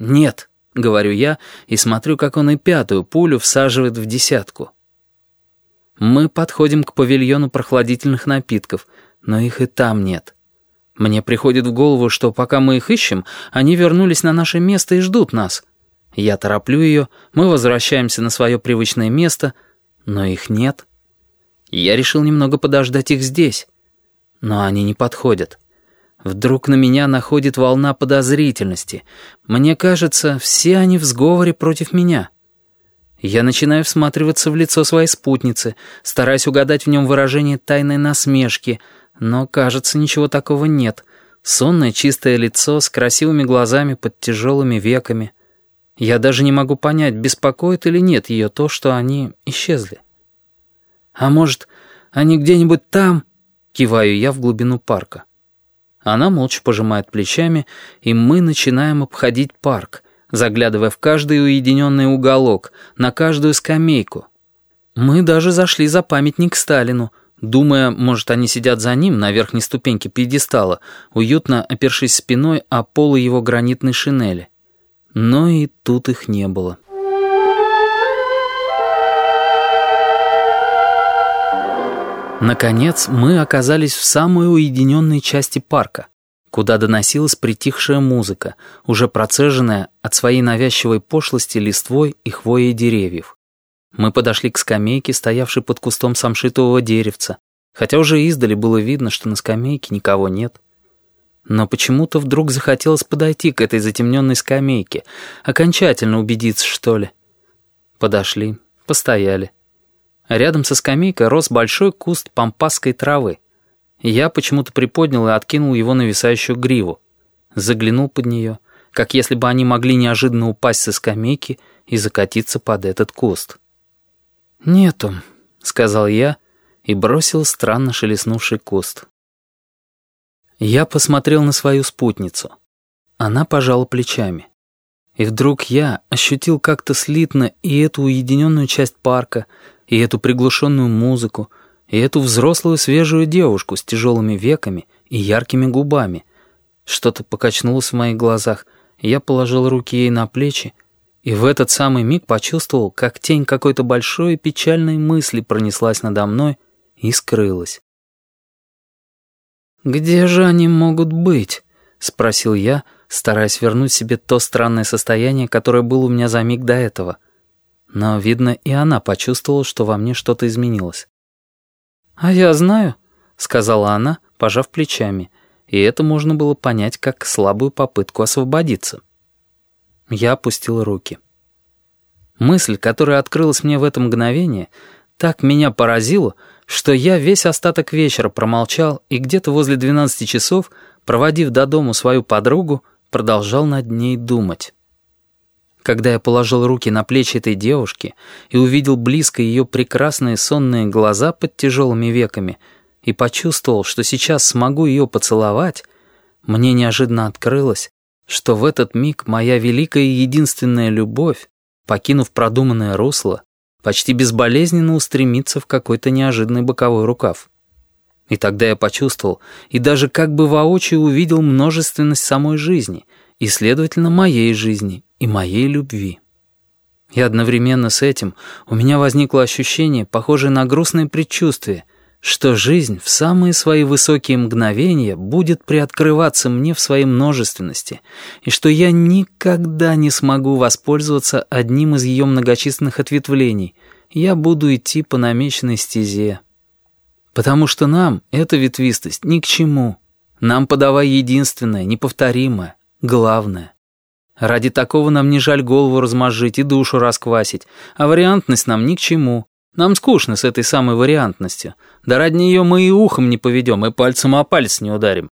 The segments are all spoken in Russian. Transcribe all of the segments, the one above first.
«Нет», — говорю я, и смотрю, как он и пятую пулю всаживает в десятку. Мы подходим к павильону прохладительных напитков, но их и там нет. Мне приходит в голову, что пока мы их ищем, они вернулись на наше место и ждут нас. Я тороплю ее, мы возвращаемся на свое привычное место, но их нет. Я решил немного подождать их здесь, но они не подходят. Вдруг на меня находит волна подозрительности. Мне кажется, все они в сговоре против меня. Я начинаю всматриваться в лицо своей спутницы, стараясь угадать в нем выражение тайной насмешки, но, кажется, ничего такого нет. Сонное чистое лицо с красивыми глазами под тяжелыми веками. Я даже не могу понять, беспокоит или нет ее то, что они исчезли. А может, они где-нибудь там? Киваю я в глубину парка. Она молча пожимает плечами, и мы начинаем обходить парк, заглядывая в каждый уединенный уголок, на каждую скамейку. Мы даже зашли за памятник Сталину, думая, может, они сидят за ним на верхней ступеньке пьедестала, уютно опершись спиной о полы его гранитной шинели. Но и тут их не было. Наконец, мы оказались в самой уединенной части парка, куда доносилась притихшая музыка, уже процеженная от своей навязчивой пошлости листвой и хвоей деревьев. Мы подошли к скамейке, стоявшей под кустом самшитового деревца, хотя уже издали было видно, что на скамейке никого нет. Но почему-то вдруг захотелось подойти к этой затемненной скамейке, окончательно убедиться, что ли. Подошли, постояли. Рядом со скамейкой рос большой куст пампасской травы. Я почему-то приподнял и откинул его нависающую гриву. Заглянул под нее, как если бы они могли неожиданно упасть со скамейки и закатиться под этот куст. «Нету», — сказал я и бросил странно шелестнувший куст. Я посмотрел на свою спутницу. Она пожала плечами. И вдруг я ощутил как-то слитно и эту уединенную часть парка, и эту приглушенную музыку, и эту взрослую свежую девушку с тяжелыми веками и яркими губами. Что-то покачнулось в моих глазах, я положил руки ей на плечи, и в этот самый миг почувствовал, как тень какой-то большой печальной мысли пронеслась надо мной и скрылась. «Где же они могут быть?» — спросил я, стараясь вернуть себе то странное состояние, которое было у меня за миг до этого — но, видно, и она почувствовала, что во мне что-то изменилось. «А я знаю», — сказала она, пожав плечами, и это можно было понять как слабую попытку освободиться. Я опустил руки. Мысль, которая открылась мне в это мгновение, так меня поразила, что я весь остаток вечера промолчал и где-то возле 12 часов, проводив до дому свою подругу, продолжал над ней думать. Когда я положил руки на плечи этой девушки и увидел близко ее прекрасные сонные глаза под тяжелыми веками и почувствовал, что сейчас смогу ее поцеловать, мне неожиданно открылось, что в этот миг моя великая и единственная любовь, покинув продуманное русло, почти безболезненно устремится в какой-то неожиданный боковой рукав. И тогда я почувствовал и даже как бы воочию увидел множественность самой жизни и, следовательно, моей жизни и моей любви. И одновременно с этим у меня возникло ощущение, похожее на грустное предчувствие, что жизнь в самые свои высокие мгновения будет приоткрываться мне в своей множественности, и что я никогда не смогу воспользоваться одним из ее многочисленных ответвлений, я буду идти по намеченной стезе. Потому что нам эта ветвистость ни к чему. Нам подавай единственное, неповторимое, главное. Ради такого нам не жаль голову размозжить и душу расквасить, а вариантность нам ни к чему. Нам скучно с этой самой вариантностью. Да ради нее мы и ухом не поведем, и пальцем о палец не ударим.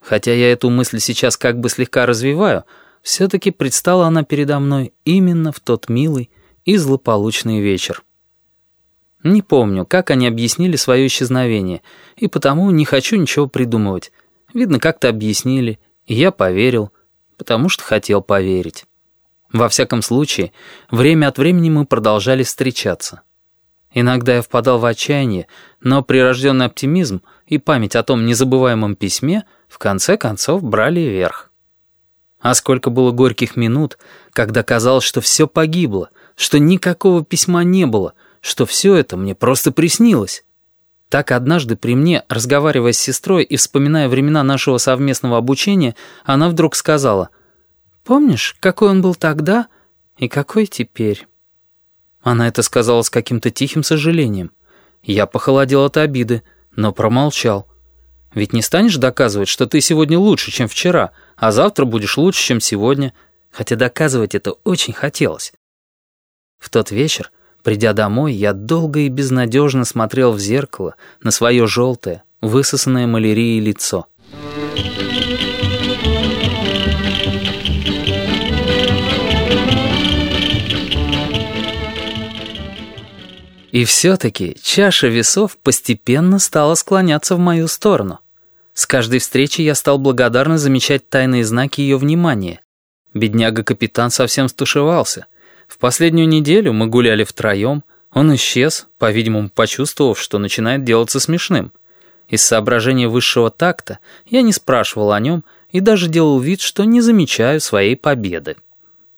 Хотя я эту мысль сейчас как бы слегка развиваю, все-таки предстала она передо мной именно в тот милый и злополучный вечер. Не помню, как они объяснили свое исчезновение, и потому не хочу ничего придумывать. Видно, как-то объяснили, и я поверил — потому что хотел поверить. Во всяком случае, время от времени мы продолжали встречаться. Иногда я впадал в отчаяние, но прирожденный оптимизм и память о том незабываемом письме в конце концов брали верх. А сколько было горьких минут, когда казалось, что все погибло, что никакого письма не было, что все это мне просто приснилось. Так однажды при мне, разговаривая с сестрой и вспоминая времена нашего совместного обучения, она вдруг сказала, «Помнишь, какой он был тогда и какой теперь?» Она это сказала с каким-то тихим сожалением. Я похолодел от обиды, но промолчал. Ведь не станешь доказывать, что ты сегодня лучше, чем вчера, а завтра будешь лучше, чем сегодня, хотя доказывать это очень хотелось. В тот вечер, придя домой, я долго и безнадежно смотрел в зеркало на свое желтое, высосанное малярией лицо. И все-таки чаша весов постепенно стала склоняться в мою сторону. С каждой встречи я стал благодарно замечать тайные знаки ее внимания. Бедняга-капитан совсем стушевался. В последнюю неделю мы гуляли втроем. Он исчез, по-видимому, почувствовав, что начинает делаться смешным. Из соображения высшего такта я не спрашивал о нем и даже делал вид, что не замечаю своей победы.